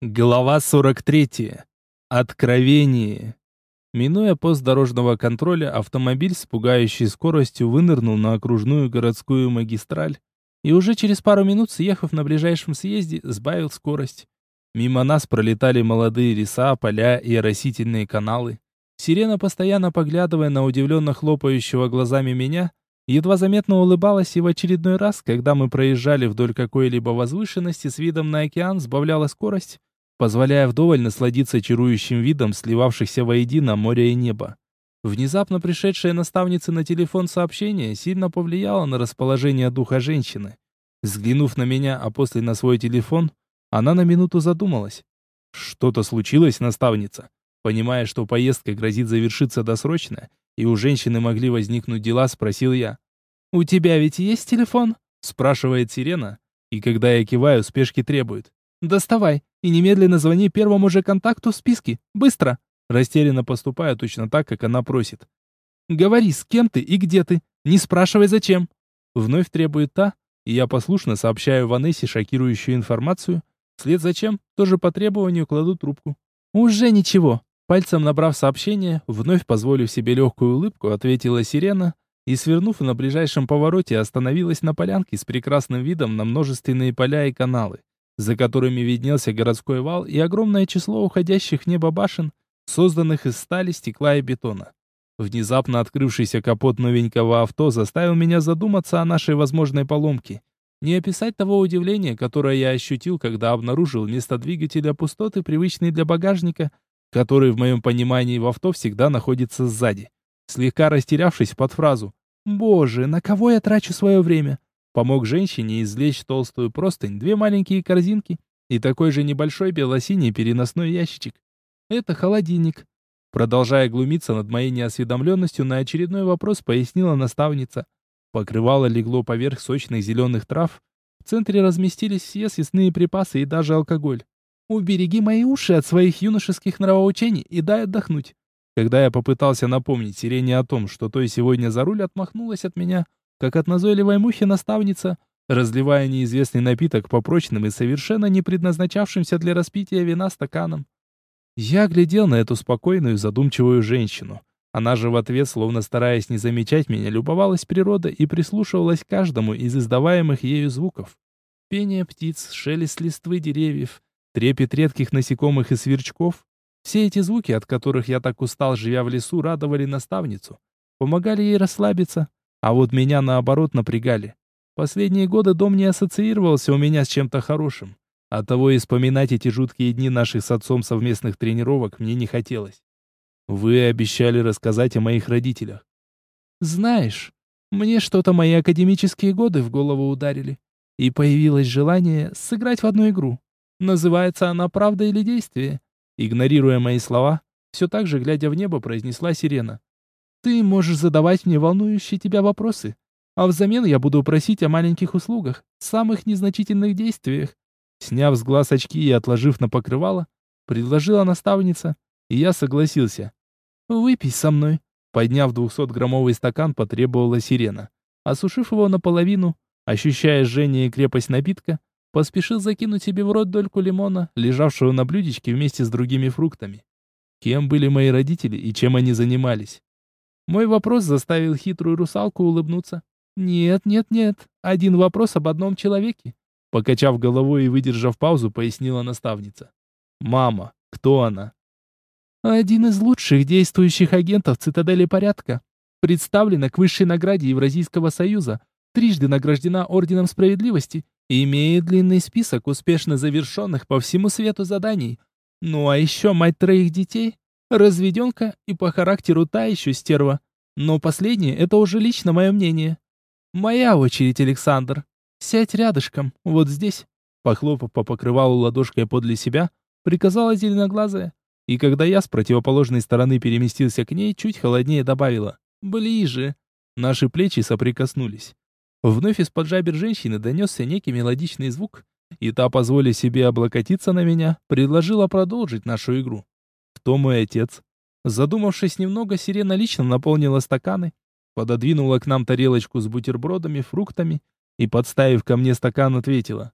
Глава 43. Откровение. Минуя пост дорожного контроля, автомобиль с пугающей скоростью вынырнул на окружную городскую магистраль и уже через пару минут, съехав на ближайшем съезде, сбавил скорость. Мимо нас пролетали молодые леса, поля и оросительные каналы. Сирена, постоянно поглядывая на удивленно хлопающего глазами меня, едва заметно улыбалась и в очередной раз, когда мы проезжали вдоль какой-либо возвышенности с видом на океан, сбавляла скорость, позволяя вдоволь насладиться чарующим видом сливавшихся воедино моря и неба. Внезапно пришедшая наставница на телефон сообщение сильно повлияло на расположение духа женщины. Взглянув на меня, а после на свой телефон, она на минуту задумалась. Что-то случилось, наставница? Понимая, что поездка грозит завершиться досрочно, и у женщины могли возникнуть дела, спросил я. «У тебя ведь есть телефон?» спрашивает Сирена, и когда я киваю, спешки требует. «Доставай и немедленно звони первому же контакту в списке. Быстро!» Растерянно поступая точно так, как она просит. «Говори, с кем ты и где ты. Не спрашивай, зачем». Вновь требует та, и я послушно сообщаю Ванессе шокирующую информацию. Вслед зачем, тоже по требованию кладу трубку. «Уже ничего». Пальцем набрав сообщение, вновь позволив себе легкую улыбку, ответила Сирена и, свернув на ближайшем повороте, остановилась на полянке с прекрасным видом на множественные поля и каналы за которыми виднелся городской вал и огромное число уходящих в небо башен, созданных из стали, стекла и бетона. Внезапно открывшийся капот новенького авто заставил меня задуматься о нашей возможной поломке. Не описать того удивления, которое я ощутил, когда обнаружил вместо двигателя пустоты, привычные для багажника, который в моем понимании в авто всегда находится сзади. Слегка растерявшись под фразу «Боже, на кого я трачу свое время?» Помог женщине извлечь толстую простынь, две маленькие корзинки и такой же небольшой белосиний переносной ящичек. Это холодильник. Продолжая глумиться над моей неосведомленностью, на очередной вопрос пояснила наставница. Покрывало легло поверх сочных зеленых трав. В центре разместились все съестные припасы и даже алкоголь. «Убереги мои уши от своих юношеских нравоучений и дай отдохнуть». Когда я попытался напомнить Сирене о том, что той сегодня за руль отмахнулась от меня, как от назойливой мухи наставница, разливая неизвестный напиток по прочным и совершенно не предназначавшимся для распития вина стаканам. Я глядел на эту спокойную, задумчивую женщину. Она же в ответ, словно стараясь не замечать меня, любовалась природой и прислушивалась к каждому из издаваемых ею звуков. Пение птиц, шелест листвы деревьев, трепет редких насекомых и сверчков. Все эти звуки, от которых я так устал, живя в лесу, радовали наставницу, помогали ей расслабиться, а вот меня, наоборот, напрягали. Последние годы дом не ассоциировался у меня с чем-то хорошим. Оттого и вспоминать эти жуткие дни наших с отцом совместных тренировок мне не хотелось. Вы обещали рассказать о моих родителях. Знаешь, мне что-то мои академические годы в голову ударили. И появилось желание сыграть в одну игру. Называется она «Правда или действие?» Игнорируя мои слова, все так же, глядя в небо, произнесла сирена. Ты можешь задавать мне волнующие тебя вопросы, а взамен я буду просить о маленьких услугах, самых незначительных действиях. Сняв с глаз очки и отложив на покрывало, предложила наставница, и я согласился. «Выпей со мной», — подняв двухсотграммовый стакан, потребовала сирена. Осушив его наполовину, ощущая жжение и крепость напитка, поспешил закинуть себе в рот дольку лимона, лежавшего на блюдечке вместе с другими фруктами. Кем были мои родители и чем они занимались? Мой вопрос заставил хитрую русалку улыбнуться. «Нет, нет, нет. Один вопрос об одном человеке». Покачав головой и выдержав паузу, пояснила наставница. «Мама, кто она?» «Один из лучших действующих агентов цитадели порядка. Представлена к высшей награде Евразийского союза, трижды награждена Орденом Справедливости имеет длинный список успешно завершенных по всему свету заданий. Ну а еще мать троих детей, Разведенка и по характеру та еще стерва. Но последнее — это уже лично мое мнение. Моя очередь, Александр. Сядь рядышком, вот здесь. Похлопав по покрывалу ладошкой подле себя, приказала зеленоглазая. И когда я с противоположной стороны переместился к ней, чуть холоднее добавила. «Ближе». Наши плечи соприкоснулись. Вновь из-под жабер женщины донесся некий мелодичный звук, и та, позволив себе облокотиться на меня, предложила продолжить нашу игру. Кто мой отец? Задумавшись немного, сирена лично наполнила стаканы, пододвинула к нам тарелочку с бутербродами, фруктами и, подставив ко мне стакан, ответила.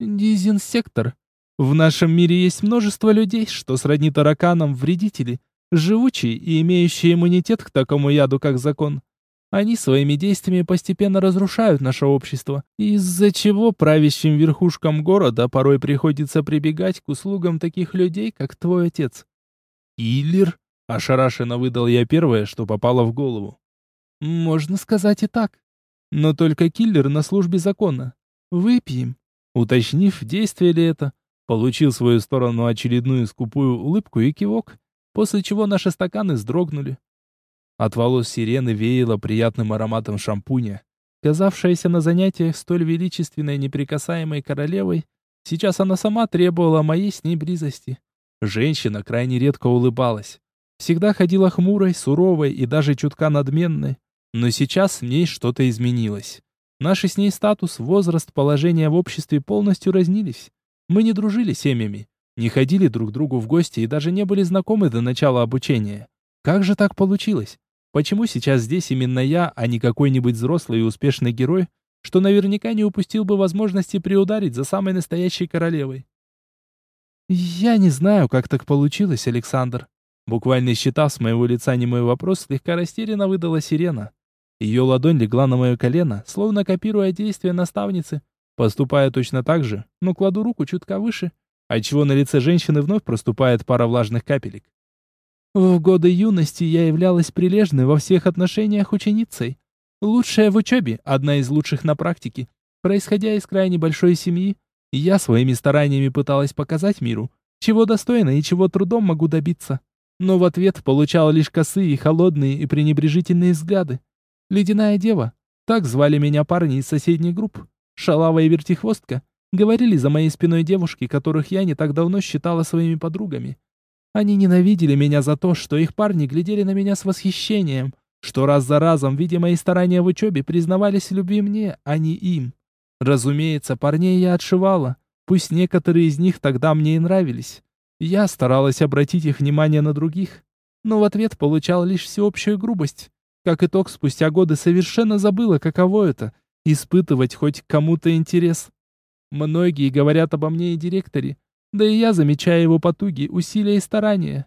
«Дизинсектор. В нашем мире есть множество людей, что сродни тараканам вредители, живучие и имеющие иммунитет к такому яду, как закон. Они своими действиями постепенно разрушают наше общество, из-за чего правящим верхушкам города порой приходится прибегать к услугам таких людей, как твой отец. «Киллер?» – ошарашенно выдал я первое, что попало в голову. «Можно сказать и так. Но только киллер на службе закона. Выпьем». Уточнив, действие ли это, получил в свою сторону очередную скупую улыбку и кивок, после чего наши стаканы вздрогнули. От волос сирены веяло приятным ароматом шампуня. Казавшаяся на занятиях столь величественной неприкасаемой королевой, сейчас она сама требовала моей с ней близости. Женщина крайне редко улыбалась. Всегда ходила хмурой, суровой и даже чутка надменной. Но сейчас в ней что-то изменилось. Наши с ней статус, возраст, положение в обществе полностью разнились. Мы не дружили семьями, не ходили друг к другу в гости и даже не были знакомы до начала обучения. Как же так получилось? Почему сейчас здесь именно я, а не какой-нибудь взрослый и успешный герой, что наверняка не упустил бы возможности приударить за самой настоящей королевой? Я не знаю, как так получилось, Александр. Буквально считав с моего лица не мой вопрос, слегка растерянно выдала сирена. Ее ладонь легла на мое колено, словно копируя действия наставницы, поступая точно так же, но кладу руку чутка выше, отчего на лице женщины вновь проступает пара влажных капелек. В годы юности я являлась прилежной во всех отношениях ученицей. Лучшая в учебе, одна из лучших на практике. Происходя из крайне большой семьи, я своими стараниями пыталась показать миру, чего достойно и чего трудом могу добиться. Но в ответ получала лишь косые, холодные и пренебрежительные взгляды. Ледяная дева, так звали меня парни из соседней групп. Шалава и вертихвостка говорили за моей спиной девушки, которых я не так давно считала своими подругами. Они ненавидели меня за то, что их парни глядели на меня с восхищением, что раз за разом, видя мои старания в учебе, признавались в любви мне, а не им. Разумеется, парней я отшивала, пусть некоторые из них тогда мне и нравились. Я старалась обратить их внимание на других, но в ответ получал лишь всеобщую грубость. Как итог, спустя годы совершенно забыла, каково это — испытывать хоть кому-то интерес. Многие говорят обо мне и директоре, да и я замечаю его потуги, усилия и старания.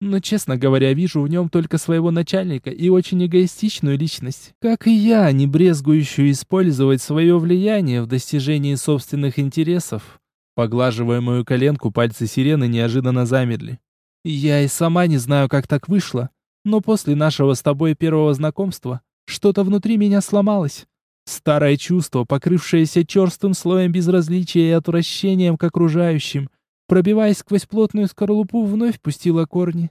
Но, честно говоря, вижу в нем только своего начальника и очень эгоистичную личность. Как и я, не брезгующую использовать свое влияние в достижении собственных интересов. Поглаживая мою коленку, пальцы сирены неожиданно замерли. Я и сама не знаю, как так вышло, но после нашего с тобой первого знакомства что-то внутри меня сломалось. Старое чувство, покрывшееся черстым слоем безразличия и отвращением к окружающим, пробиваясь сквозь плотную скорлупу, вновь пустила корни.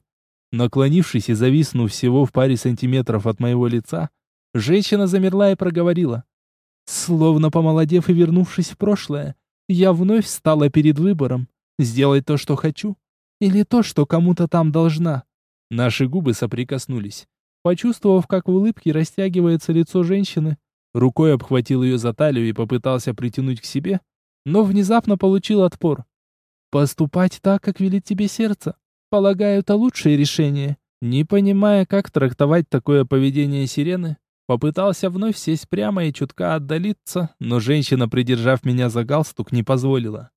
Наклонившись и зависнув всего в паре сантиметров от моего лица, женщина замерла и проговорила. Словно помолодев и вернувшись в прошлое, я вновь стала перед выбором, сделать то, что хочу, или то, что кому-то там должна. Наши губы соприкоснулись. Почувствовав, как в улыбке растягивается лицо женщины, рукой обхватил ее за талию и попытался притянуть к себе, но внезапно получил отпор. Поступать так, как велит тебе сердце. Полагаю, это лучшее решение. Не понимая, как трактовать такое поведение сирены, попытался вновь сесть прямо и чутка отдалиться, но женщина, придержав меня за галстук, не позволила.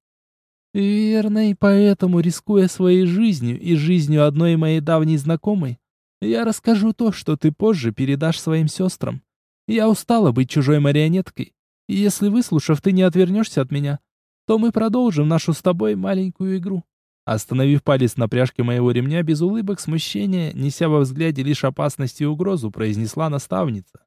Верно, и поэтому, рискуя своей жизнью и жизнью одной моей давней знакомой, я расскажу то, что ты позже передашь своим сестрам. Я устала быть чужой марионеткой, и если, выслушав, ты не отвернешься от меня, то мы продолжим нашу с тобой маленькую игру. Остановив палец на пряжке моего ремня без улыбок, смущения, неся во взгляде лишь опасность и угрозу, произнесла наставница.